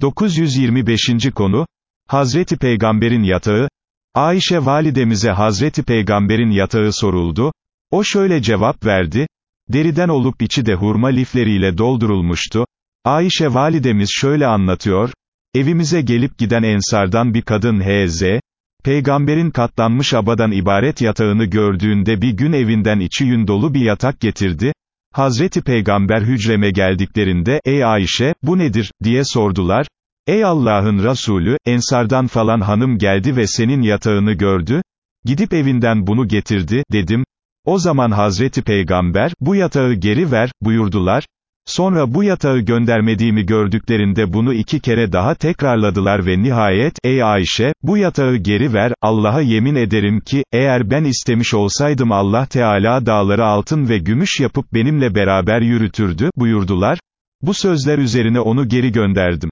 925. konu, Hazreti Peygamber'in yatağı, Ayşe validemize Hazreti Peygamber'in yatağı soruldu, o şöyle cevap verdi, deriden olup içi de hurma lifleriyle doldurulmuştu, Ayşe validemiz şöyle anlatıyor, evimize gelip giden ensardan bir kadın H.Z., Peygamberin katlanmış abadan ibaret yatağını gördüğünde bir gün evinden içi yün dolu bir yatak getirdi, Hazreti Peygamber hücreme geldiklerinde, ey Ayşe, bu nedir, diye sordular, ey Allah'ın Resulü, ensardan falan hanım geldi ve senin yatağını gördü, gidip evinden bunu getirdi, dedim, o zaman Hazreti Peygamber, bu yatağı geri ver, buyurdular, Sonra bu yatağı göndermediğimi gördüklerinde bunu iki kere daha tekrarladılar ve nihayet, ey Ayşe, bu yatağı geri ver, Allah'a yemin ederim ki, eğer ben istemiş olsaydım Allah Teala dağları altın ve gümüş yapıp benimle beraber yürütürdü, buyurdular. Bu sözler üzerine onu geri gönderdim.